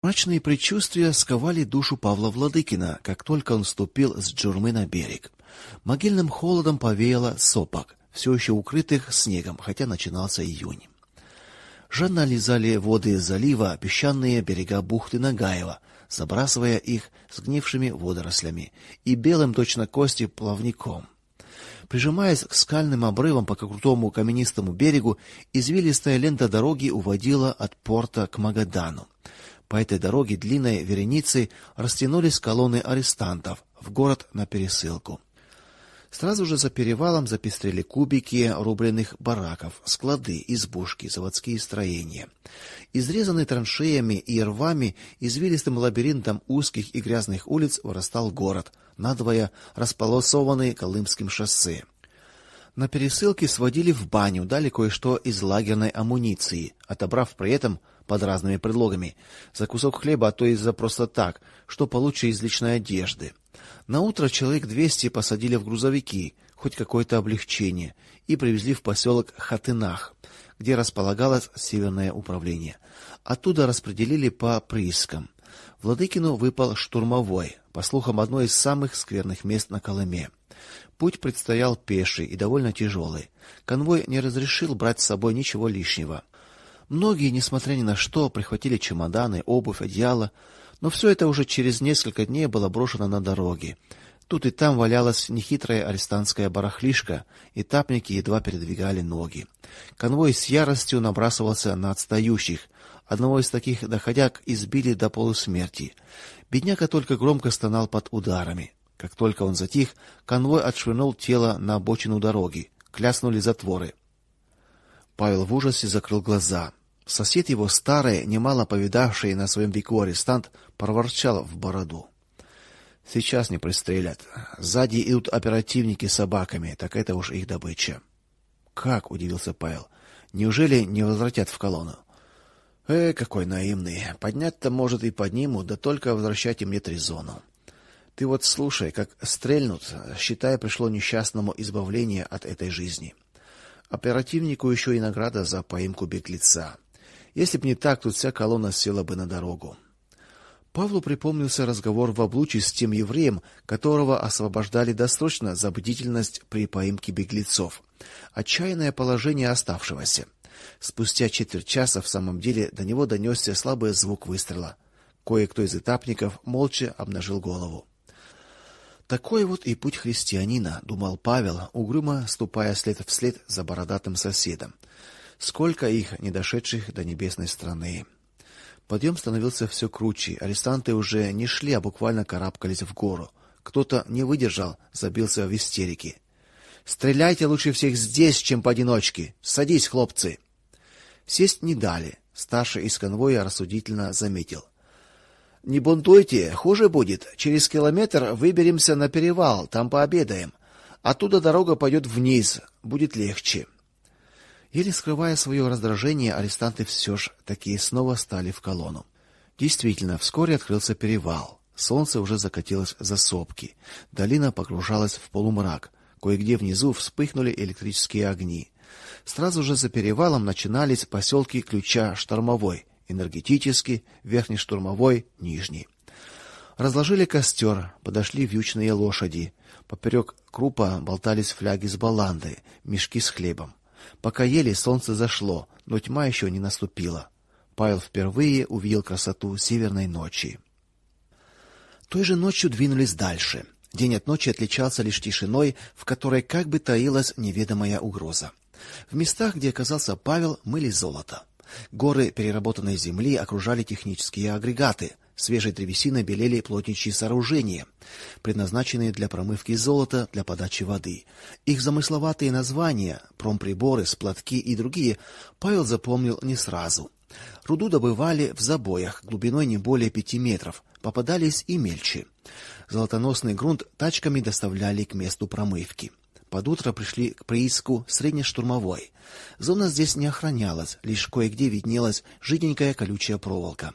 Мрачные предчувствия сковали душу Павла Владыкина, как только он ступил с джурмы на берег. Могильным холодом повеяло сопок, все еще укрытых снегом, хотя начинался июнь. Жадно лизали воды залива песчаные берега бухты Нагаева, забрасывая их сгнившими водорослями и белым точно кости плавником. Прижимаясь к скальным обрывам по крутому каменистому берегу, извилистая лента дороги уводила от порта к Магадану. По этой дороге длинной вереницей растянулись колонны арестантов в город на пересылку. Сразу же за перевалом запестрели кубики рубленых бараков, склады, избушки, заводские строения. Изрезанный траншеями и рвами, извилистым лабиринтом узких и грязных улиц вырастал город, надвое располосованный Колымским шоссе. На пересылке сводили в баню, дали кое-что из лагерной амуниции, отобрав при этом под разными предлогами. За кусок хлеба, а то и за просто так, что получше из личной одежды. На утро человек двести посадили в грузовики, хоть какое-то облегчение, и привезли в поселок Хатынах, где располагалось северное управление. Оттуда распределили по приискам. Владыкину выпал штурмовой, по слухам, одно из самых скверных мест на Колыме. Путь предстоял пеший и довольно тяжелый. Конвой не разрешил брать с собой ничего лишнего. Многие, несмотря ни на что, прихватили чемоданы, обувь, одеяло, но все это уже через несколько дней было брошено на дороге. Тут и там валялась нехитрая арестантская барахлишка, и тапники едва передвигали ноги. Конвой с яростью набрасывался на отстающих. Одного из таких доходяг избили до полусмерти. Бедняга только громко стонал под ударами. Как только он затих, конвой отшвырнул тело на обочину дороги. Кляснули затворы. Павел в ужасе закрыл глаза. Сосед его, старый, немало повидавший на своем веку арестант, проворчал в бороду. Сейчас не пристрелят. Сзади идут оперативники с собаками, так это уж их добыча. Как удивился Павел. Неужели не возвратят в колонну? Э, какой наивный. Поднять-то может и поднимут, да только возвращать им нет резону. Ты вот слушай, как стрельнут, считай, пришло несчастному избавление от этой жизни. Оперативнику еще и награда за поимку беглеца. Если б не так, тут вся колонна села бы на дорогу. Павлу припомнился разговор в облуче с тем евреем, которого освобождали досрочно за бдительность при поимке беглецов. Отчаянное положение оставшегося. Спустя четверть часа в самом деле до него донесся слабый звук выстрела. Кое-кто из этапников молча обнажил голову. Такой вот и путь христианина, думал Павел, угрюмо ступая след вслед за бородатым соседом. Сколько их, не дошедших до небесной страны. Подъем становился все круче. Арестанты уже не шли, а буквально карабкались в гору. Кто-то не выдержал, забился в истерике. Стреляйте лучше всех здесь, чем поодиночке. Садись, хлопцы. Сесть не дали. Старший из конвоя рассудительно заметил: Не бунтуйте, хуже будет. Через километр выберемся на перевал, там пообедаем. Оттуда дорога пойдет вниз, будет легче. Еле скрывая свое раздражение, арестанты все ж такие снова стали в колонну. Действительно, вскоре открылся перевал. Солнце уже закатилось за сопки. Долина погружалась в полумрак. Кое-где внизу вспыхнули электрические огни. Сразу же за перевалом начинались поселки Ключа, Штормовой, Энергетический, Верхний Штурмовой, Нижний. Разложили костер, подошли вьючные лошади. Поперек крупа болтались фляги с баландой, мешки с хлебом. Пока ели, солнце зашло, но тьма еще не наступила. Павел впервые увидел красоту северной ночи. Той же ночью двинулись дальше. День от ночи отличался лишь тишиной, в которой как бы таилась неведомая угроза. В местах, где оказался Павел, мыли золото. Горы переработанной земли окружали технические агрегаты. Свежей древесиной белели плотничьи сооружения, предназначенные для промывки золота, для подачи воды. Их замысловатые названия, промприборы, сплатки и другие Павел запомнил не сразу. Руду добывали в забоях глубиной не более пяти метров, попадались и мельче. Золотоносный грунт тачками доставляли к месту промывки. Под утро пришли к прииску среднештурмовой. Зона здесь не охранялась, лишь кое-где виднелась жиденькая колючая проволока.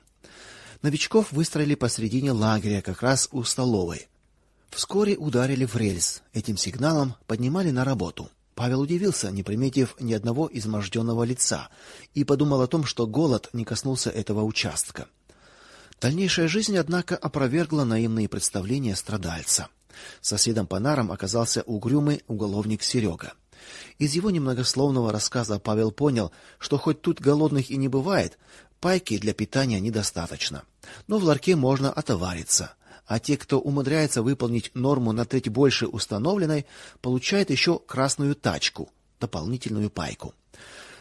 Новичков выстроили посредине лагеря, как раз у столовой. Вскоре ударили в рельс. Этим сигналом поднимали на работу. Павел удивился, не приметив ни одного изможденного лица, и подумал о том, что голод не коснулся этого участка. Дальнейшая жизнь, однако, опровергла наивные представления страдальца. Соседом по нарам оказался угрюмый уголовник Серега. Из его немногословного рассказа Павел понял, что хоть тут голодных и не бывает, пайки для питания недостаточно. Но в ларьке можно отовариться, а те, кто умудряется выполнить норму на треть больше установленной, получают еще красную тачку, дополнительную пайку.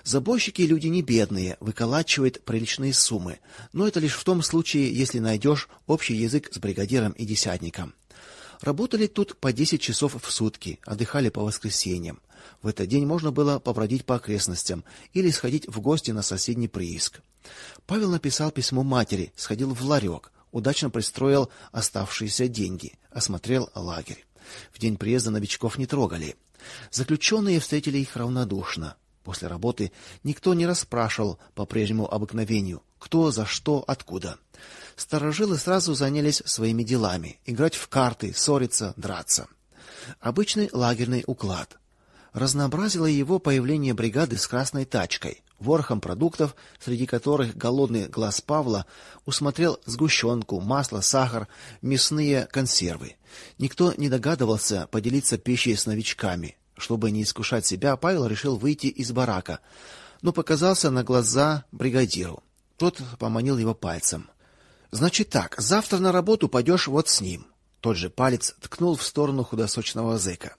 Забойщики люди не бедные, выколачивают приличные суммы, но это лишь в том случае, если найдешь общий язык с бригадиром и десятником. Работали тут по 10 часов в сутки, отдыхали по воскресеньям. В этот день можно было побродить по окрестностям или сходить в гости на соседний прииск. Павел написал письмо матери, сходил в ларек, удачно пристроил оставшиеся деньги, осмотрел лагерь. В день приезда новичков не трогали. Заключенные встретили их равнодушно. После работы никто не расспрашивал по прежнему обыкновению, кто за что, откуда. Старожилы сразу занялись своими делами: играть в карты, ссориться, драться. Обычный лагерный уклад. Разнообразило его появление бригады с красной тачкой, ворохом продуктов, среди которых голодный глаз Павла усмотрел сгущенку, масло, сахар, мясные консервы. Никто не догадывался поделиться пищей с новичками. Чтобы не искушать себя, Павел решил выйти из барака, но показался на глаза бригадиру. Тот поманил его пальцем. Значит так, завтра на работу пойдешь вот с ним. Тот же палец ткнул в сторону худосочного зэка.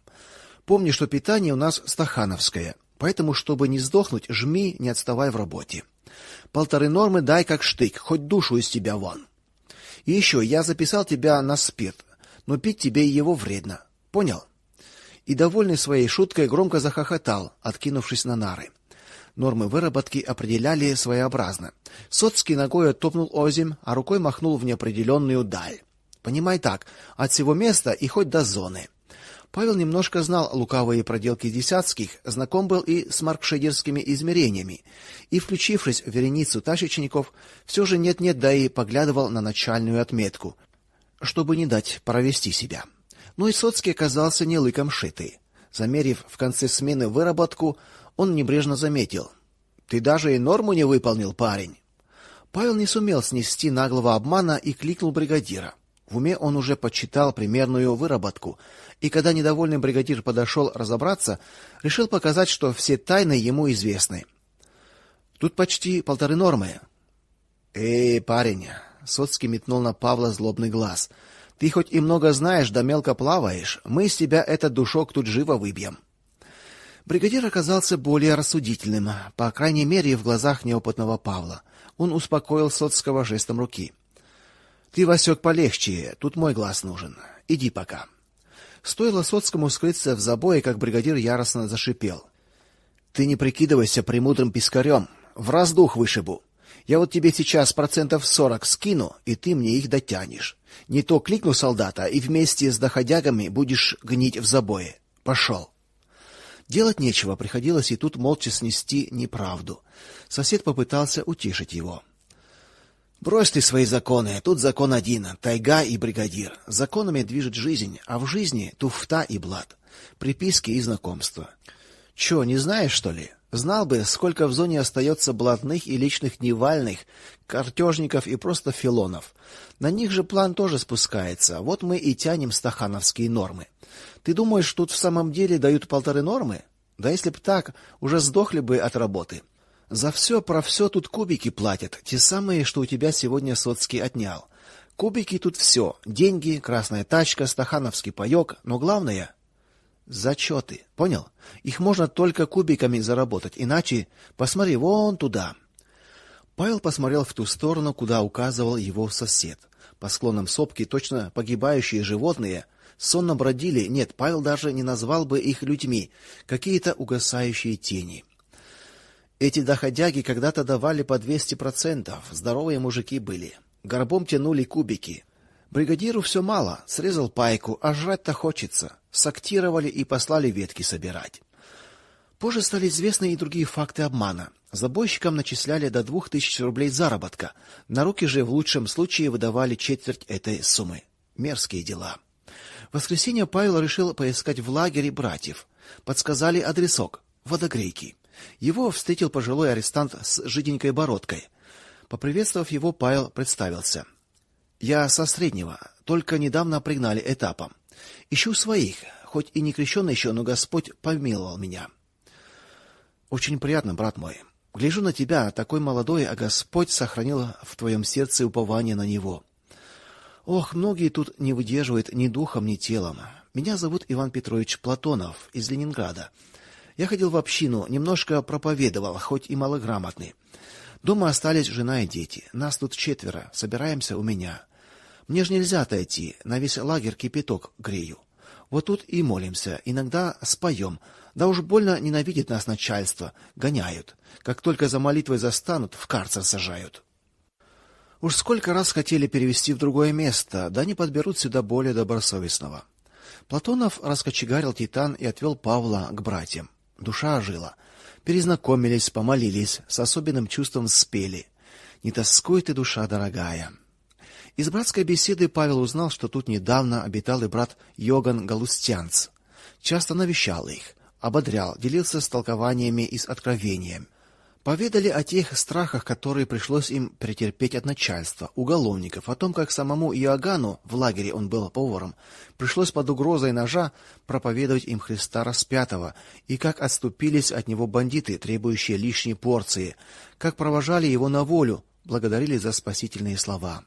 Помни, что питание у нас стахановское, поэтому чтобы не сдохнуть, жми, не отставай в работе. Полторы нормы дай как штык, хоть душу из тебя вон. И еще я записал тебя на спирт, но пить тебе его вредно. Понял? И довольный своей шуткой громко захохотал, откинувшись на нары. Нормы выработки определяли своеобразно. Соцкий ногой оттопнул озим, а рукой махнул в неопределенную даль. Понимай так, от всего места и хоть до зоны. Павел немножко знал лукавые проделки десятских, знаком был и с маркшейдерскими измерениями, и, включившись в вереницу тащичников, все же нет-нет, да и поглядывал на начальную отметку, чтобы не дать провести себя. Но и Соцкий оказался не лыком шитый. Замерив в конце смены выработку, он небрежно заметил: "Ты даже и норму не выполнил, парень". Павел не сумел снести наглого обмана и кликнул бригадира. В уме он уже подсчитал примерную выработку, и когда недовольный бригадир подошел разобраться, решил показать, что все тайны ему известны. Тут почти полторы нормы. Эй, парень, Соцкий метнул на Павла злобный глаз. Ты хоть и много знаешь, да мелко плаваешь, мы из тебя этот душок тут живо выбьем. Бригадир оказался более рассудительным, по крайней мере, в глазах неопытного Павла. Он успокоил Соцкого жестом руки. Ты, Васек, полегче, тут мой глаз нужен. Иди пока. Стоило Соцкому скрыться в забое, как бригадир яростно зашипел. Ты не прикидывайся премудрым пискарем, в раздух вышибу. Я вот тебе сейчас процентов сорок скину, и ты мне их дотянешь. Не то кликну солдата, и вместе с доходягами будешь гнить в забое. Пошел. Делать нечего, приходилось и тут молча снести неправду. Сосед попытался утешить его. Брось ты свои законы, тут закон один тайга и бригадир. Законами движет жизнь, а в жизни туфта и блат, приписки и знакомства. Что, не знаешь, что ли? Знал бы, сколько в зоне остается блатных и личных невальных, картежников и просто филонов. На них же план тоже спускается. Вот мы и тянем стахановские нормы. Ты думаешь, тут в самом деле дают полторы нормы? Да если б так, уже сдохли бы от работы. За все про все тут кубики платят, те самые, что у тебя сегодня Соцкий отнял. Кубики тут все: деньги, красная тачка, стахановский паёк, но главное зачеты. Понял? Их можно только кубиками заработать, иначе посмотри вон туда. Павел посмотрел в ту сторону, куда указывал его сосед. По склонам сопки точно погибающие животные сонно бродили. Нет, Павел даже не назвал бы их людьми, какие-то угасающие тени. Эти доходяги когда-то давали по 200%, здоровые мужики были. Горбом тянули кубики. Бригадиру все мало, срезал пайку, а жрать-то хочется. Сактировали и послали ветки собирать. Позже стали известны и другие факты обмана. Забойщикам начисляли до двух тысяч рублей заработка. На руки же в лучшем случае выдавали четверть этой суммы. Мерзкие дела. В воскресенье Павел решил поискать в лагере братьев. Подсказали адресок Водогрейки. Его встретил пожилой арестант с жиденькой бородкой. Поприветствовав его, Павел представился. Я со среднего, только недавно пригнали этапом. Ищу своих, хоть и не крещеный еще, но Господь помиловал меня. Очень приятно, брат мой. Гляжу на тебя, такой молодой, а Господь сохранил в твоем сердце упование на него. Ох, многие тут не выдерживают ни духом, ни телом. Меня зовут Иван Петрович Платонов из Ленинграда. Я ходил в общину, немножко проповедовал, хоть и малограмотный. Дома остались жена и дети. Нас тут четверо. Собираемся у меня. Мне ж нельзя отойти, на весь лагерь кипяток грею. Вот тут и молимся, иногда споем. Да уж больно ненавидит нас начальство, гоняют. Как только за молитвой застанут, в карцер сажают. Уж сколько раз хотели перевести в другое место, да не подберут сюда более добросовестного. Платонов раскочегарил Титан и отвел Павла к братьям. Душа ожила. Перезнакомились, помолились, с особенным чувством спели. Не тоскуй ты, душа дорогая. Из братской беседы Павел узнал, что тут недавно обитал и брат Йоган Галустянц. Часто навещал их, ободрял, делился с толкованиями из откровения. Поведали о тех страхах, которые пришлось им претерпеть от начальства, уголовников, о том, как самому Иоганну, в лагере он был поваром, пришлось под угрозой ножа проповедовать им Христа распятого, и как отступились от него бандиты, требующие лишней порции, как провожали его на волю, благодарили за спасительные слова.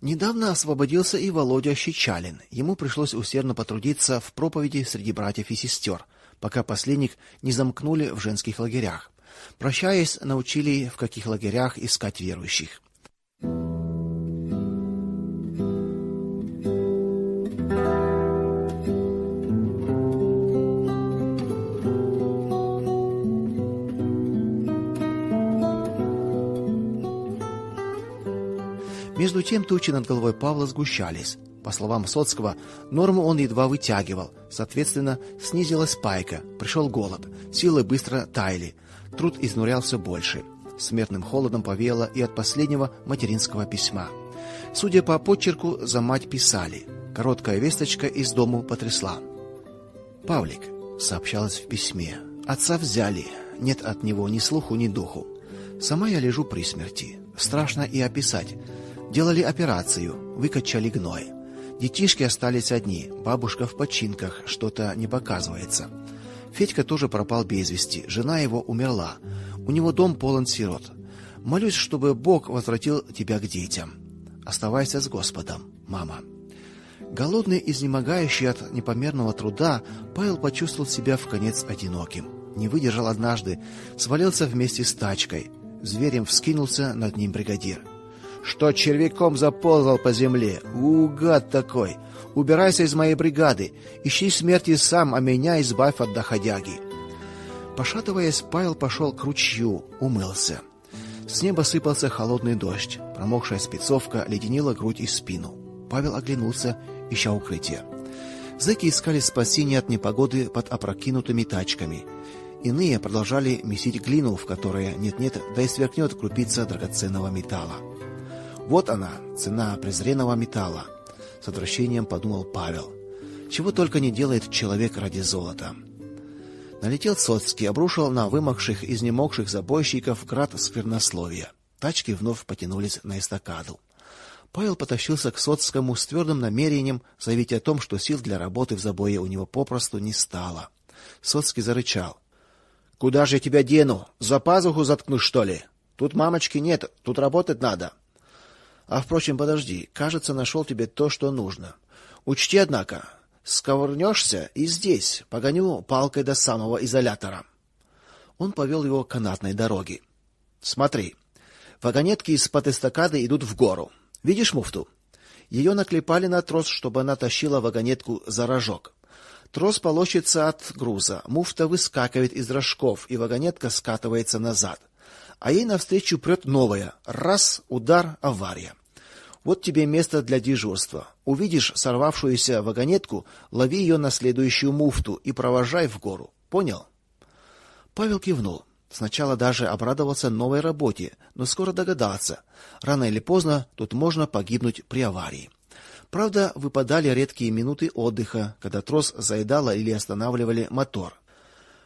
Недавно освободился и Володя Щечалин. Ему пришлось усердно потрудиться в проповеди среди братьев и сестер, пока последних не замкнули в женских лагерях. Прощаясь, научили, в каких лагерях искать верующих. Между тем тучи над головой Павла сгущались. По словам Соцкого, норму он едва вытягивал, соответственно, снизилась пайка, пришел голод, силы быстро таяли, труд изнурял все больше. Смертным холодом повеяло и от последнего материнского письма. Судя по почерку, за мать писали. Короткая весточка из дому потрясла. Павлик, сообщалось в письме. Отца взяли. Нет от него ни слуху, ни духу. Сама я лежу при смерти. Страшно и описать. Делали операцию, выкачали гной. Детишки остались одни, бабушка в починках, что-то не показывается. Федька тоже пропал без вести, жена его умерла. У него дом полон сирот. Молюсь, чтобы Бог возвратил тебя к детям. Оставайся с Господом, мама. Голодный, изнемогающий от непомерного труда, Павел почувствовал себя в конец одиноким. Не выдержал однажды, свалился вместе с тачкой. Зверем вскинулся над ним бригадир что червяком заползал по земле. Угад такой! Убирайся из моей бригады, ищи смерти сам, а меня избавь от доходяги. Пошатываясь, Павел пошел к ручью, умылся. С неба сыпался холодный дождь. Промокшая спецовка леденила грудь и спину. Павел оглянулся, ища укрытие. Зэки искали спасения от непогоды под опрокинутыми тачками. Иные продолжали месить глину, в которой нет-нет, да и сверкнет крупица драгоценного металла. Вот она, цена презренного металла, с отвращением подумал Павел. Чего только не делает человек ради золота. Налетел Соцкий, обрушил на вымокших, изнемогших забойщиков град сквернословия. Тачки вновь потянулись на эстакаду. Павел потащился к Соцкому с твердым намерением заявить о том, что сил для работы в забое у него попросту не стало. Соцкий зарычал: "Куда же я тебя дену? За пазуху заткну, что ли? Тут мамочки нет, тут работать надо". А впрочем, подожди, кажется, нашел тебе то, что нужно. Учти, однако, сковырнешься и здесь, погоню палкой до самого изолятора. Он повел его к канатной дороге. Смотри. Вагонетки из-под эстакады идут в гору. Видишь муфту? Ее наклепали на трос, чтобы она тащила вагонетку за рожок. Трос полощется от груза, муфта выскакивает из рожков, и вагонетка скатывается назад а ей навстречу прет новая. Раз удар авария. Вот тебе место для дежурства. Увидишь сорвавшуюся вагонетку, лови ее на следующую муфту и провожай в гору. Понял? Павел кивнул. Сначала даже обрадовался новой работе, но скоро догадался, рано или поздно тут можно погибнуть при аварии. Правда, выпадали редкие минуты отдыха, когда трос заедало или останавливали мотор.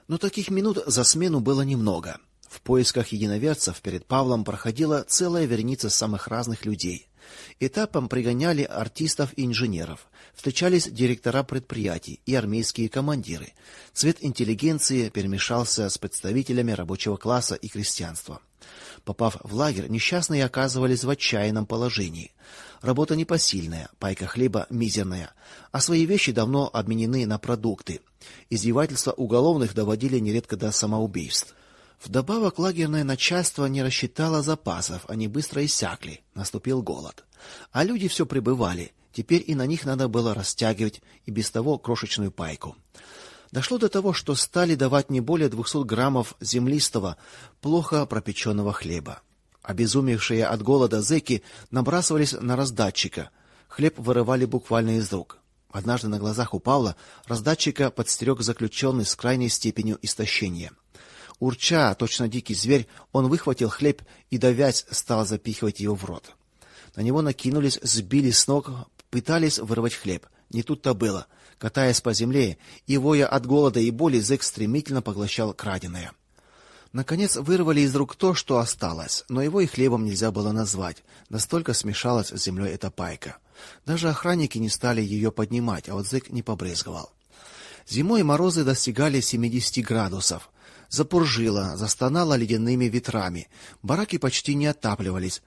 Но таких минут за смену было немного. В поисках единоверцев перед Павлом проходила целая вереница самых разных людей. Этапом пригоняли артистов и инженеров. Встречались директора предприятий и армейские командиры. Цвет интеллигенции перемешался с представителями рабочего класса и крестьянства. Попав в лагерь, несчастные оказывались в отчаянном положении. Работа непосильная, пайка хлеба мизерная, а свои вещи давно обменены на продукты. Издевательства уголовных доводили нередко до самоубийств. Вдобавок лагерное начальство не рассчитало запасов, они быстро иссякли. Наступил голод. А люди все прибывали. Теперь и на них надо было растягивать и без того крошечную пайку. Дошло до того, что стали давать не более 200 граммов землистого, плохо пропеченного хлеба. Обезумевшие от голода зэки набрасывались на раздатчика. Хлеб вырывали буквально из рук. Однажды на глазах у Павла раздатчика подстерег заключенный с крайней степенью истощения. Урча, точно дикий зверь, он выхватил хлеб и давясь стал запихивать его в рот. На него накинулись, сбили с ног, пытались вырвать хлеб. Не тут-то было. Катаясь по земле и воя от голода и боли, зэк стремительно поглощал краденое. Наконец вырвали из рук то, что осталось, но его и хлебом нельзя было назвать, настолько смешалась с землей эта пайка. Даже охранники не стали ее поднимать, а вот зэк не побрезговал. Зимой морозы достигали 70 градусов. Запуржило, застонало ледяными ветрами. Бараки почти не отапливались,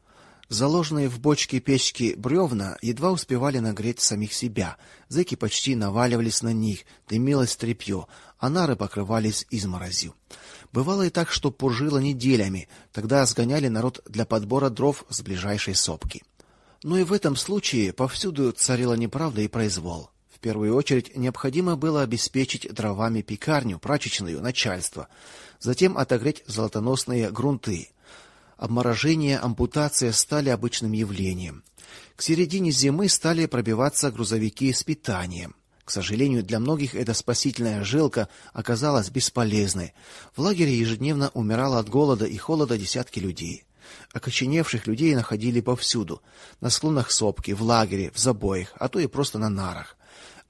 Заложенные в бочки печки бревна едва успевали нагреть самих себя. Зэки почти наваливались на них, дымилось тряпье, а нары покрывались изморозью. Бывало и так, что пуржило неделями, тогда сгоняли народ для подбора дров с ближайшей сопки. Но и в этом случае повсюду царила неправда и произвол. Первую очередь необходимо было обеспечить дровами пекарню, прачечную, начальство, затем отогреть золотоносные грунты обморожение, ампутация стали обычным явлением. К середине зимы стали пробиваться грузовики с питанием. К сожалению, для многих эта спасительная жилка оказалась бесполезной. В лагере ежедневно умирало от голода и холода десятки людей. Окоченевших людей находили повсюду: на склонах сопки, в лагере, в забоях, а то и просто на нарах.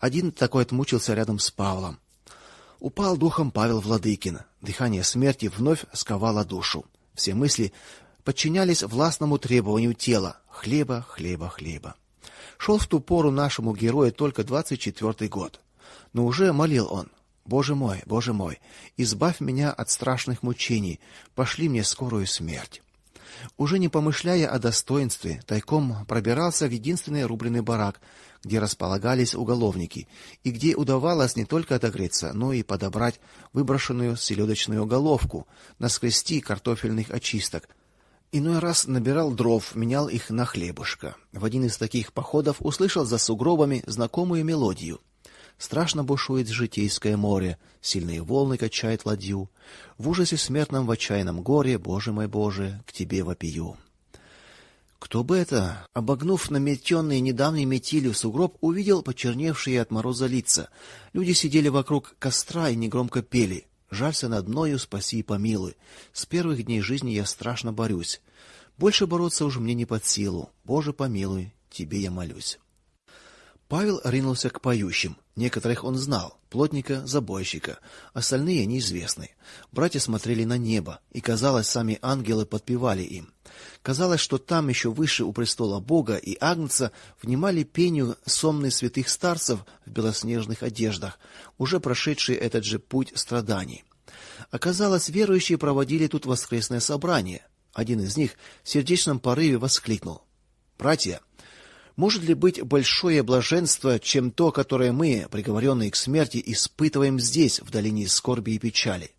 Один такой отмучился рядом с Павлом. Упал духом Павел Владыкин. Дыхание смерти вновь сковало душу. Все мысли подчинялись властному требованию тела: хлеба, хлеба, хлеба. Шел в ту пору нашему герою только двадцать четвертый год. Но уже молил он: Боже мой, Боже мой, избавь меня от страшных мучений, пошли мне скорую смерть. Уже не помышляя о достоинстве, тайком пробирался в единственный рубленый барак, где располагались уголовники, и где удавалось не только отогреться, но и подобрать выброшенную селедочную головку, наскрести картофельных очисток, Иной раз набирал дров, менял их на хлебушко. В один из таких походов услышал за сугробами знакомую мелодию. Страшно бушует житейское море, сильные волны качают ладью. В ужасе смертном в отчаянном горе, Боже мой, Боже, к тебе вопию. Кто бы это, обогнув наметенный недавней метелью сугроб, увидел почерневшие от мороза лица. Люди сидели вокруг костра и негромко пели: Жалься над мною, спаси и помилуй. С первых дней жизни я страшно борюсь. Больше бороться уже мне не под силу. Боже, помилуй, тебе я молюсь. Павел ринулся к поющим. Некоторых он знал: плотника, забойщика, остальные неизвестны. Братья смотрели на небо, и казалось, сами ангелы подпевали им. Казалось, что там еще выше у престола Бога и Агнца внимали пению сонные святых старцев в белоснежных одеждах, уже прошедшие этот же путь страданий. Оказалось, верующие проводили тут воскресное собрание. Один из них в сердечном порыве воскликнул: "Братья, может ли быть большое блаженство, чем то, которое мы, приговоренные к смерти, испытываем здесь, в долине скорби и печали?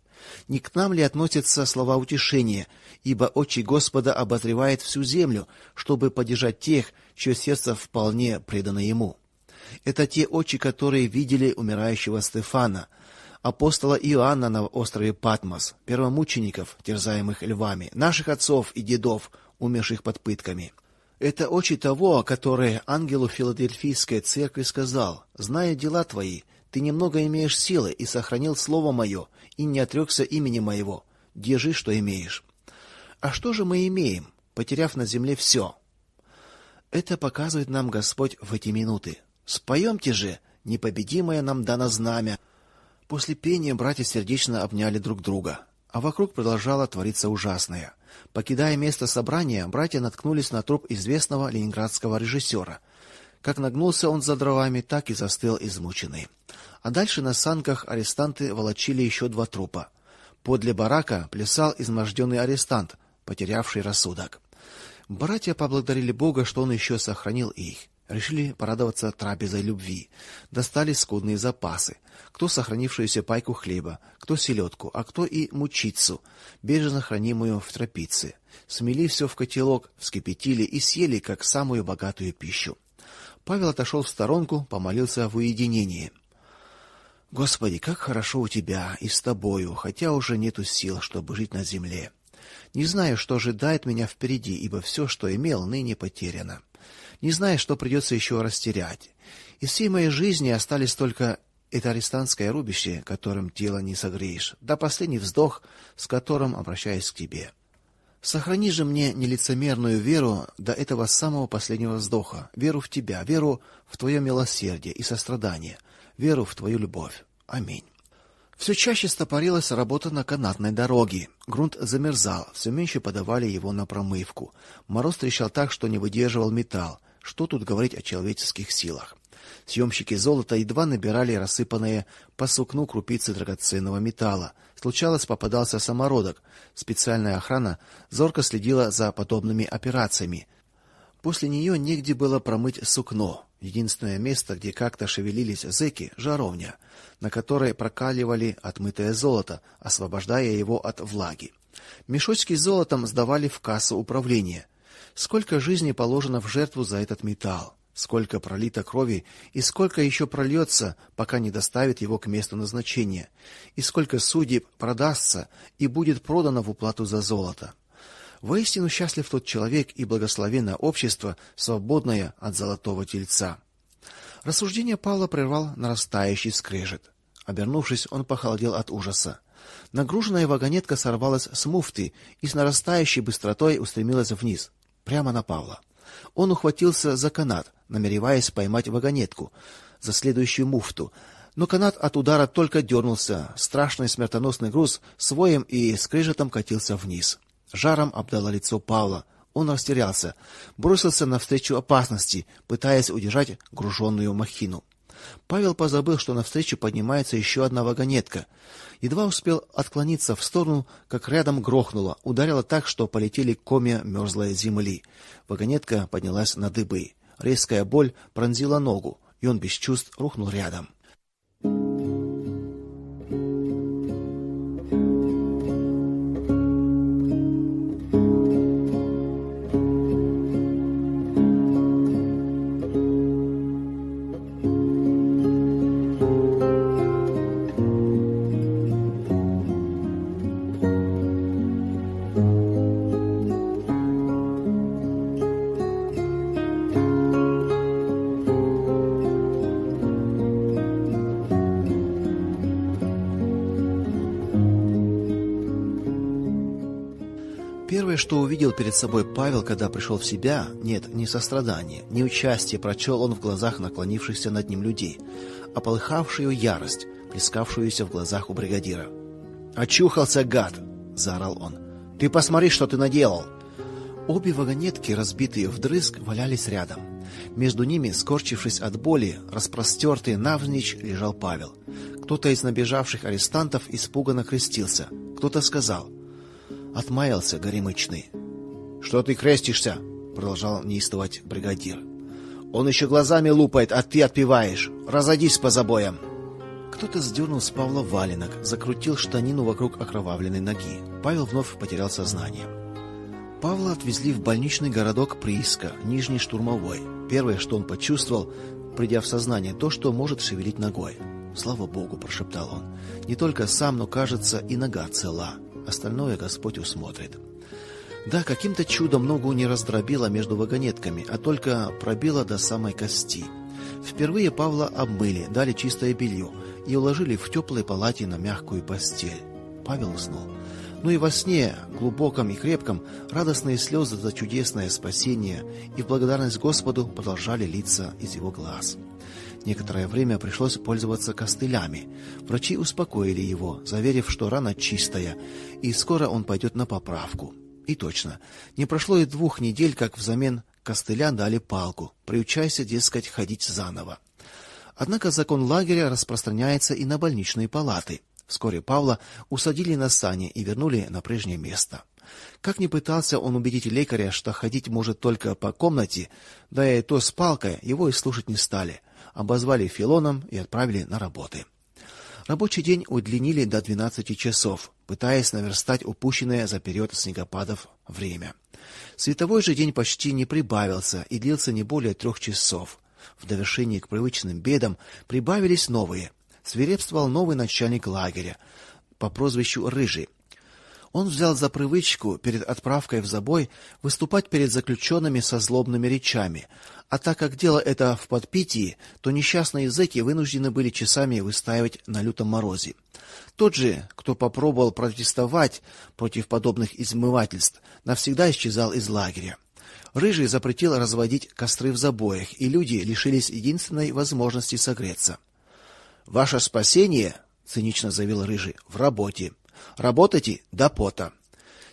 Не к нам ли относятся слова утешения, ибо очи Господа обозревает всю землю, чтобы поддержать тех, чье сердце вполне предано ему? Это те очи, которые видели умирающего Стефана, апостола Иоанна на острове Патмос, первомучеников, терзаемых львами, наших отцов и дедов, умерших под пытками. Это очи того, который ангелу Филадельфийской церкви сказал: "Зная дела твои, ты немного имеешь силы и сохранил слово мое, и не отрекся имени моего. Держи, что имеешь". А что же мы имеем, потеряв на земле все? Это показывает нам Господь в эти минуты. Споемте же, непобедимое нам дано знамя. После пения братья сердечно обняли друг друга. А вокруг продолжало твориться ужасное. Покидая место собрания, братья наткнулись на труп известного ленинградского режиссера. Как нагнулся он за дровами, так и застыл измученный. А дальше на санках арестанты волочили еще два трупа. Подле барака плясал изможденный арестант, потерявший рассудок. Братья поблагодарили Бога, что он еще сохранил их. Решили порадоваться трапезой любви. Достали скудные запасы. Кто сохранившуюся пайку хлеба, кто селедку, а кто и мучицу, бережно хранимую в трапице. Смели все в котелок, вскипятили и съели как самую богатую пищу. Павел отошел в сторонку, помолился в уединении. Господи, как хорошо у тебя и с тобою, хотя уже нету сил, чтобы жить на земле. Не знаю, что ожидает меня впереди, ибо все, что имел, ныне потеряно не зная, что придется еще растерять. Из всей моей жизни остались только это арестантское рубище, которым тело не согреешь, да последний вздох, с которым обращаюсь к тебе. Сохрани же мне нелицемерную веру до этого самого последнего вздоха, веру в тебя, веру в твое милосердие и сострадание, веру в твою любовь. Аминь. Все чаще стопорилась работа на канатной дороге. Грунт замерзал, все меньше подавали его на промывку. Мороз трещал так, что не выдерживал металл. Что тут говорить о человеческих силах? Съемщики золота едва набирали рассыпанные по сукну крупицы драгоценного металла. Случалось, попадался самородок. Специальная охрана зорко следила за подобными операциями. После нее негде было промыть сукно. Единственное место, где как-то шевелились зэки жаровня, на которой прокаливали отмытое золото, освобождая его от влаги. Мешочки с золотом сдавали в кассу управления. Сколько жизни положено в жертву за этот металл, сколько пролито крови и сколько еще прольется, пока не доставят его к месту назначения, и сколько судеб продастся и будет продано в уплату за золото. Воистину счастлив тот человек и благословенное общество, свободное от золотого тельца. Рассуждение Павла прервал нарастающий скрежет. Обернувшись, он похолодел от ужаса. Нагруженная вагонетка сорвалась с муфты и с нарастающей быстротой устремилась вниз прямо на Павла. Он ухватился за канат, намереваясь поймать вагонетку за следующую муфту, но канат от удара только дернулся. Страшный смертоносный груз своим и скрежетом катился вниз. Жаром обдало лицо Павла. Он растерялся, бросился навстречу опасности, пытаясь удержать груженную махину. Павел позабыл, что навстречу поднимается еще одна вагонетка. Едва успел отклониться в сторону, как рядом грохнуло, ударило так, что полетели комья мерзлой земли. Вагонетка поднялась на дыбы. Резкая боль пронзила ногу, и он без чувств рухнул рядом. Перед собой Павел, когда пришел в себя, нет, не сострадание, не участие прочел он в глазах наклонившихся над ним людей, а полыхавшую ярость, плескавшуюся в глазах у бригадира. "Очухался, гад!" заорал он. "Ты посмотри, что ты наделал!" Обе вагонетки, разбитые вдрызг, валялись рядом. Между ними, скорчившись от боли, распростертый навзничь лежал Павел. Кто-то из набежавших арестантов испуганно крестился. Кто-то сказал: отмаялся горемычный. Что ты крестишься? продолжал неистовать бригадир. Он еще глазами лупает, а ты отпиваешь. Разойдись по забоям. Кто-то сдернул с Павла валенок, закрутил штанину вокруг окровавленной ноги. Павел вновь потерял сознание. Павла отвезли в больничный городок Прииска, Нижний штурмовой. Первое, что он почувствовал, придя в сознание, то, что может шевелить ногой. "Слава богу", прошептал он. "Не только сам, но, кажется, и нога цела". Остальное Господь усмотрит. Да, каким-то чудом ногу не раздробило между вагонетками, а только пробило до самой кости. Впервые Павла обмыли, дали чистое белье и уложили в теплой палате на мягкую постель. Павел уснул. Ну и во сне, глубоком и крепком, радостные слезы за чудесное спасение и в благодарность Господу продолжали литься из его глаз. Некоторое время пришлось пользоваться костылями. Врачи успокоили его, заверив, что рана чистая, и скоро он пойдет на поправку. И точно. Не прошло и двух недель, как взамен костыля дали палку. Приучайся, дескать, ходить заново. Однако закон лагеря распространяется и на больничные палаты. Вскоре Павла усадили на сани и вернули на прежнее место. Как ни пытался он убедить лекаря, что ходить может только по комнате, да и то с палкой, его и слушать не стали обозвали Филоном и отправили на работы. Рабочий день удлинили до 12 часов, пытаясь наверстать упущенное за период снегопадов время. Световой же день почти не прибавился и длился не более трех часов. В довершение к привычным бедам прибавились новые. Свирепствовал новый начальник лагеря по прозвищу Рыжий. Он взял за привычку перед отправкой в забой выступать перед заключенными со злобными речами, а так как дело это в подпитии, то несчастные зэки вынуждены были часами выстаивать на лютом морозе. Тот же, кто попробовал протестовать против подобных измывательств, навсегда исчезал из лагеря. Рыжий запретил разводить костры в забоях, и люди лишились единственной возможности согреться. Ваше спасение, цинично заявил Рыжий, в работе. Работайте до пота.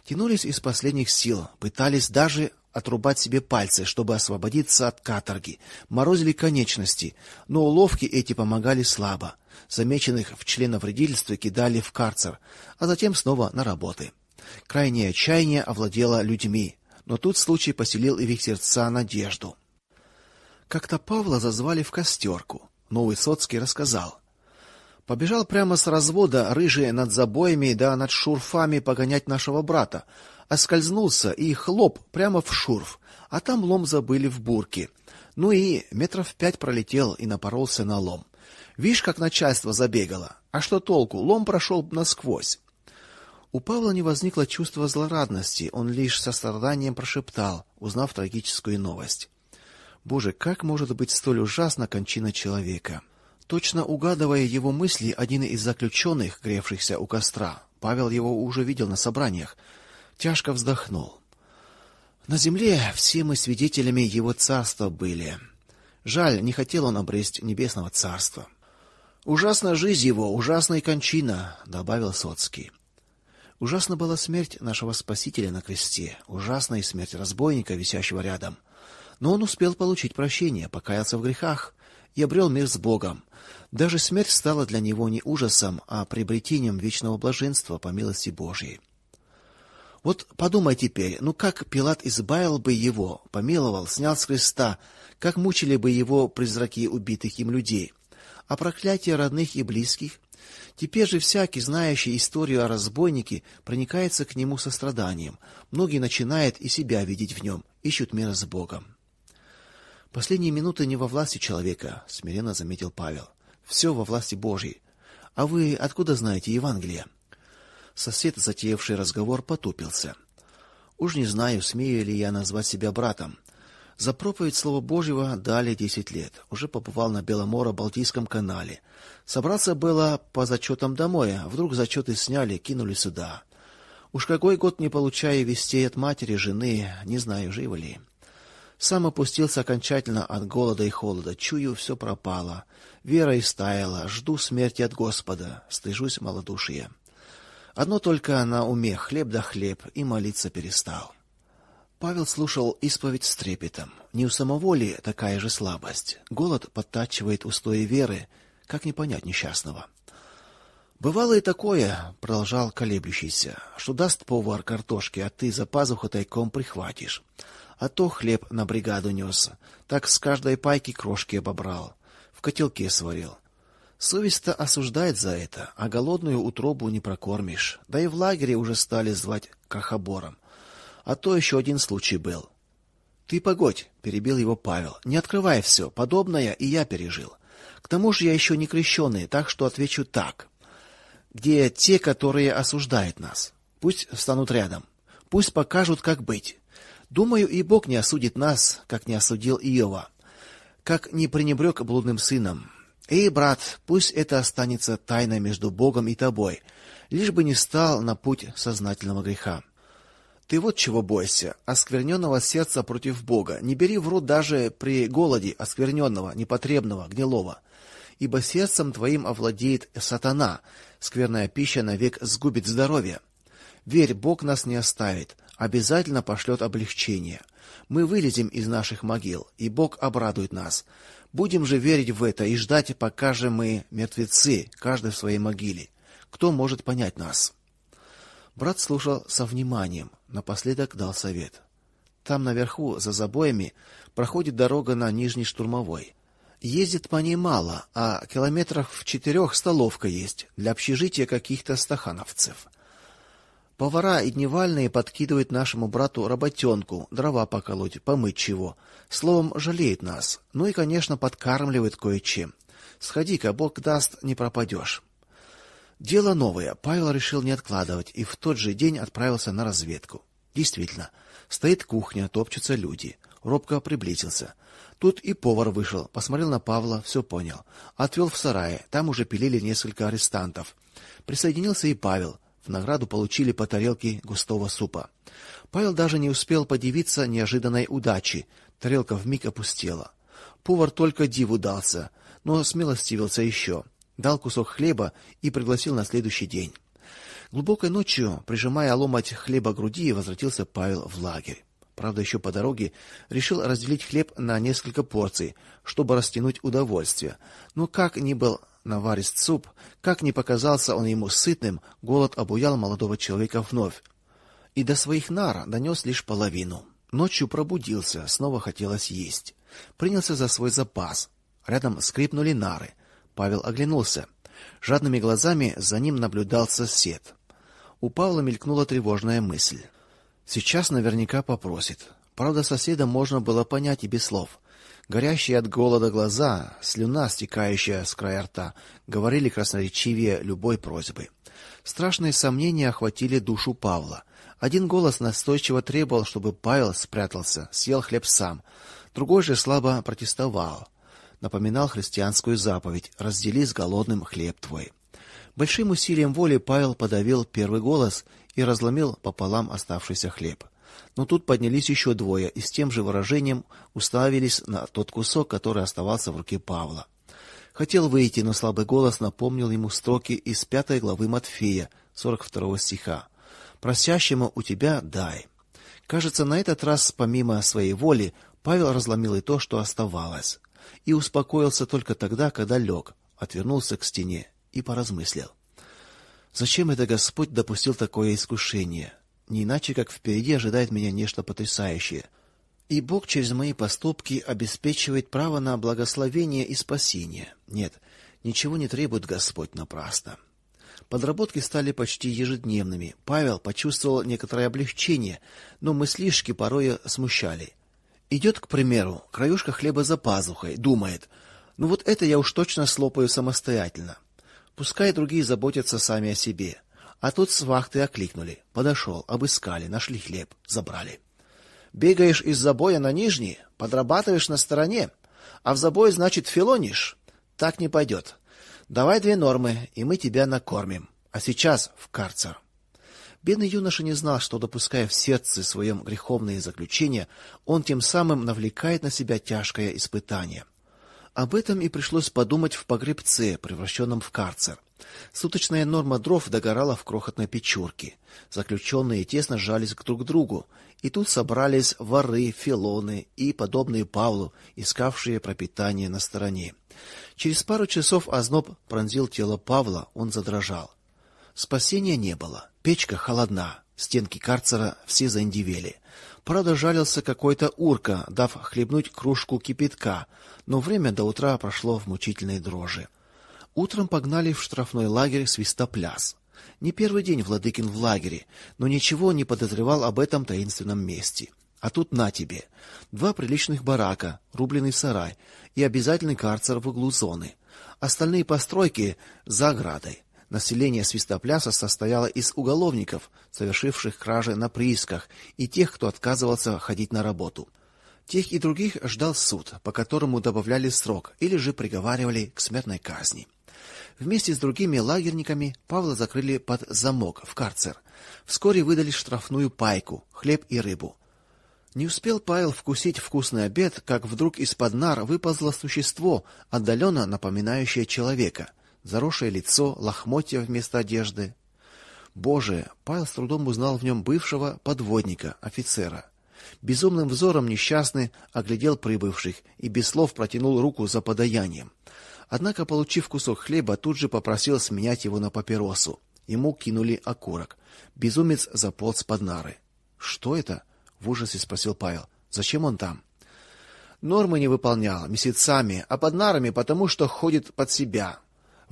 Тянулись из последних сил, пытались даже отрубать себе пальцы, чтобы освободиться от каторги. Морозили конечности, но уловки эти помогали слабо. Замеченных в членовредительстве кидали в карцер, а затем снова на работы. Крайнее отчаяние овладело людьми, но тут случай поселил и в их сердца надежду. Как-то Павла зазвали в костерку. Новый Соцкий рассказал: Побежал прямо с развода рыжий над забоями да над шурфами погонять нашего брата, оскользнулся и хлоп прямо в шурф, а там лом забыли в бурке. Ну и метров пять пролетел и напоролся на лом. Вишь, как начальство забегало. А что толку? Лом прошел насквозь. У Павла не возникло чувства злорадности, он лишь со состраданием прошептал, узнав трагическую новость: "Боже, как может быть столь ужасна кончина человека?" Точно угадывая его мысли, один из заключенных, гревшихся у костра, Павел его уже видел на собраниях, тяжко вздохнул. На земле все мы свидетелями его царства были. Жаль, не хотел он обресть небесного царства. Ужасна жизнь его, ужасная кончина, добавил Соцкий. Ужасна была смерть нашего Спасителя на кресте, ужасна и смерть разбойника, висящего рядом. Но он успел получить прощение, покаяться в грехах и обрел мир с Богом. Даже смерть стала для него не ужасом, а приобретением вечного блаженства по милости Божией. Вот подумай теперь, ну как Пилат избавил бы его, помиловал, снял с креста, как мучили бы его призраки убитых им людей, а проклятие родных и близких? Теперь же всякий, знающий историю о разбойнике, проникается к нему состраданием. Многие начинают и себя видеть в нем, ищут мира с Богом. Последние минуты не во власти человека, смиренно заметил Павел. Все во власти Божьей. А вы откуда знаете Евангелие? Сосед, затеявший разговор, потупился. Уж не знаю, смею ли я назвать себя братом. За проповедь слова Божьего дали десять лет. Уже побывал на Беломоро-Балтийском канале. Собраться было по зачетам домой, вдруг зачеты сняли, кинули сюда. Уж какой год не получая вестей от матери, жены, не знаю, живы ли. Сам опустился окончательно от голода и холода. Чую, все пропало. Вера истаяла. Жду смерти от Господа. Стыжусь малодушия. Одно только на уме хлеб да хлеб, и молиться перестал. Павел слушал исповедь с трепетом. Не у самого ли такая же слабость? Голод подтачивает устои веры, как не понять несчастного. Бывало и такое, продолжал колеблющийся, что даст повар картошки, а ты за пазуху тайком прихватишь. А то хлеб на бригаду нес, так с каждой пайки крошки обобрал, в котелке сварил. Совесть-то осуждает за это, а голодную утробу не прокормишь. Да и в лагере уже стали звать крохобором. А то еще один случай был. Ты погодь, перебил его Павел. Не открывай все, подобное и я пережил. К тому же я еще не крещеный, так что отвечу так. Где те, которые осуждают нас? Пусть встанут рядом. Пусть покажут, как быть. Думаю, и Бог не осудит нас, как не осудил Иова, как не пренебрег блудным сыном. Эй, брат, пусть это останется тайной между Богом и тобой, лишь бы не стал на путь сознательного греха. Ты вот чего бойся: оскверненного сердца против Бога. Не бери в рот даже при голоде оскверненного, непотребного, гнилого. Ибо сердцем твоим овладеет сатана. Скверная пища навек сгубит здоровье. Верь, Бог нас не оставит, обязательно пошлет облегчение. Мы вылезем из наших могил, и Бог обрадует нас. Будем же верить в это и ждать, пока же мы мертвецы, каждый в своей могиле. Кто может понять нас? Брат слушал со вниманием, напоследок дал совет. Там наверху, за забоями, проходит дорога на Нижний штурмовой. Ездит по ней мало, а километрах в четырех столовка есть для общежития каких-то стахановцев. Повара и дневальные подкидывают нашему брату работенку, дрова поколоть, помыть чего. Словом, жалеет нас. Ну и, конечно, подкармливает кое-чем. Сходи-ка, Бог даст, не пропадешь. Дело новое. Павел решил не откладывать и в тот же день отправился на разведку. Действительно, стоит кухня, топчутся люди. Робко приблизился. Тут и повар вышел, посмотрел на Павла, все понял. Отвел в сарай. Там уже пилили несколько арестантов. Присоединился и Павел. В награду получили по тарелке густого супа. Павел даже не успел подивиться неожиданной удаче. Тарелка вмиг опустела. Повар только диву дался, но смилостивился еще. Дал кусок хлеба и пригласил на следующий день. Глубокой ночью, прижимая ломоть хлеба к груди, возвратился Павел в лагерь. Правда, еще по дороге решил разделить хлеб на несколько порций, чтобы растянуть удовольствие. Но как ни был наварист суп, как ни показался он ему сытным, голод обуял молодого человека вновь. И до своих нар донес лишь половину. Ночью пробудился, снова хотелось есть. Принялся за свой запас. Рядом скрипнули нары. Павел оглянулся. Жадными глазами за ним наблюдал сосед. У Павла мелькнула тревожная мысль. Сейчас наверняка попросит. Правда, соседа можно было понять и без слов. Горящие от голода глаза, слюна, стекающая с края рта, говорили красноречивее любой просьбы. Страшные сомнения охватили душу Павла. Один голос настойчиво требовал, чтобы Павел спрятался, съел хлеб сам. Другой же слабо протестовал, напоминал христианскую заповедь: "Раздели с голодным хлеб твой". Большим усилием воли Павел подавил первый голос и разломил пополам оставшийся хлеб. Но тут поднялись еще двое и с тем же выражением уставились на тот кусок, который оставался в руке Павла. Хотел выйти, но слабый голос напомнил ему строки из пятой главы Матфея, 42 стиха. Просящему у тебя дай. Кажется, на этот раз помимо своей воли Павел разломил и то, что оставалось, и успокоился только тогда, когда лег, отвернулся к стене и поразмыслил. Зачем это Господь допустил такое искушение? Не иначе, как впереди ожидает меня нечто потрясающее. И Бог через мои поступки обеспечивает право на благословение и спасение. Нет, ничего не требует Господь напрасно. Подработки стали почти ежедневными. Павел почувствовал некоторое облегчение, но мыслишки порой смущали. Идет, к примеру, краюшка хлеба за пазухой, думает: "Ну вот это я уж точно слопаю самостоятельно. Пускай другие заботятся сами о себе". А тут с вахты окликнули. Подошел, обыскали, нашли хлеб, забрали. Бегаешь из забоя на нижний, подрабатываешь на стороне, а в забой, значит, филонишь. Так не пойдет. Давай две нормы, и мы тебя накормим. А сейчас в карцер. Бедный юноша не знал, что допуская в сердце своем греховные заключения, он тем самым навлекает на себя тяжкое испытание. Об этом и пришлось подумать в погребце, превращенном в карцер. Суточная норма дров догорала в крохотной печурке. Заключенные тесно сжались друг к другу, и тут собрались воры, филоны и подобные Павлу, искавшие пропитание на стороне. Через пару часов озноб пронзил тело Павла, он задрожал. Спасения не было. Печка холодна, стенки карцера все заиндевели. Правда, жалился какой-то урка, дав хлебнуть кружку кипятка, но время до утра прошло в мучительной дрожи. Утром погнали в штрафной лагерь Свистопляс. Не первый день Владыкин в лагере, но ничего не подозревал об этом таинственном месте. А тут на тебе. Два приличных барака, рубленый сарай и обязательный карцер в углу зоны. Остальные постройки за оградой. Население Свистопляса состояло из уголовников, совершивших кражи на приисках, и тех, кто отказывался ходить на работу. Тех и других ждал суд, по которому добавляли срок или же приговаривали к смертной казни. Вместе с другими лагерниками Павла закрыли под замок в карцер. Вскоре выдали штрафную пайку, хлеб и рыбу. Не успел Павел вкусить вкусный обед, как вдруг из-под нар выползло существо, отдаленно напоминающее человека. Заросшее лицо, лохмотья вместо одежды. Боже, Павел с трудом узнал в нем бывшего подводника, офицера. Безумным взором несчастный оглядел прибывших и без слов протянул руку за подаянием. Однако, получив кусок хлеба, тут же попросил сменять его на папиросу. Ему кинули окурок. Безумец заполз под нары. Что это? в ужасе спросил Павел. Зачем он там? Нормы не выполнял месяцами, а под нарами потому, что ходит под себя.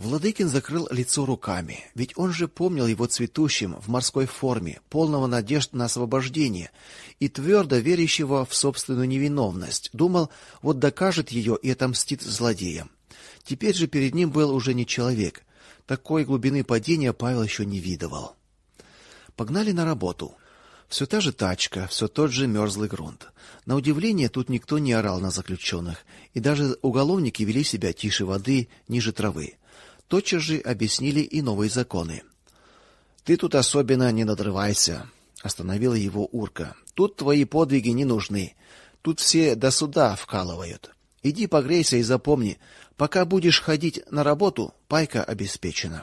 Владыкин закрыл лицо руками, ведь он же помнил его цветущим в морской форме, полного надежд на освобождение и твердо верящего в собственную невиновность. Думал, вот докажет ее и отомстит злодеям. Теперь же перед ним был уже не человек. Такой глубины падения Павел еще не видывал. Погнали на работу. Все та же тачка, все тот же мерзлый грунт. На удивление тут никто не орал на заключенных, и даже уголовники вели себя тише воды, ниже травы тотчас же объяснили и новые законы. Ты тут особенно не надрывайся, остановила его Урка. Тут твои подвиги не нужны. Тут все до суда вкалывают. Иди погрейся и запомни, пока будешь ходить на работу, пайка обеспечена.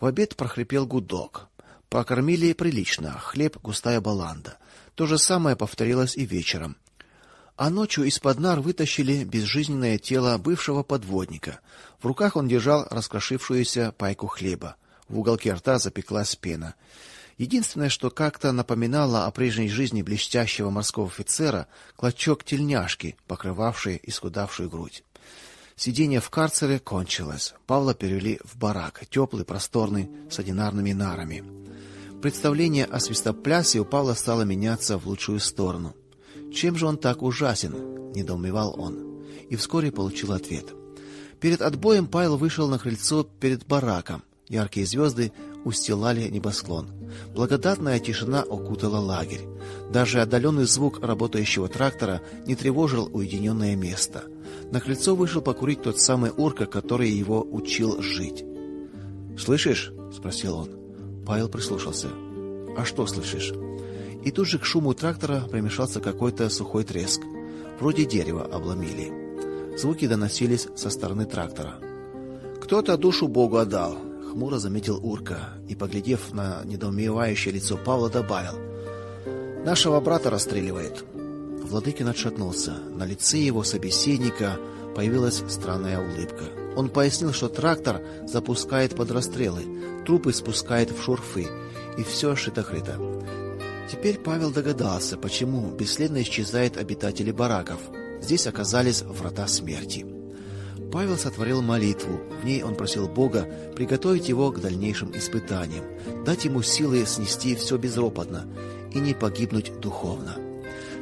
В обед прохрипел гудок. Покормили прилично: хлеб, густая баланда. То же самое повторилось и вечером. А ночью из-под нар вытащили безжизненное тело бывшего подводника. В руках он держал раскрошившуюся пайку хлеба. В уголке рта запеклась пена. Единственное, что как-то напоминало о прежней жизни блестящего морского офицера, клочок тельняшки, покрывавший исхудавшую грудь. Сидение в карцере кончилось. Павла перевели в барак, теплый, просторный, с одинарными нарами. Представление о свистоплясе у Павла стало меняться в лучшую сторону. Чем же он так ужасен, недоумевал он, и вскоре получил ответ. Перед отбоем Павел вышел на крыльцо перед бараком. Яркие звезды устилали небосклон. Благодатная тишина окутала лагерь. Даже отдаленный звук работающего трактора не тревожил уединенное место. На крыльцо вышел покурить тот самый Урка, который его учил жить. "Слышишь?" спросил он. Павел прислушался. "А что слышишь?" И тут же к шуму трактора примешался какой-то сухой треск. Вроде дерево обломили. Звуки доносились со стороны трактора. Кто-то душу Богу отдал, хмуро заметил Урка и, поглядев на недоумевающее лицо Павла, добавил: Нашего брата расстреливает. Владыкин отшатнулся. На лице его собеседника появилась странная улыбка. Он пояснил, что трактор запускает под расстрелы, трупы спускает в шурфы, и все шито-крыто. Теперь Павел догадался, почему бесследно исчезают обитатели бараков. Здесь оказались врата смерти. Павел сотворил молитву. В ней он просил Бога приготовить его к дальнейшим испытаниям, дать ему силы снести все безропотно и не погибнуть духовно.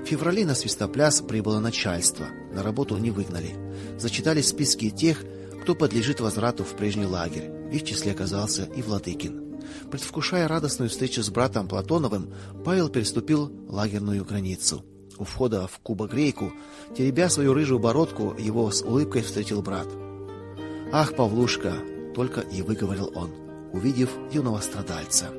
В феврале на Свистопляс прибыло начальство. На работу не выгнали. Зачитались списки тех, кто подлежит возврату в прежний лагерь. В их числе оказался и Владыкин. Предвкушая радостную встречу с братом Платоновым, Павел переступил лагерную границу. У входа в кубогрейку, теребя свою рыжую бородку, его с улыбкой встретил брат. "Ах, Павлушка", только и выговорил он, увидев юного страдальца.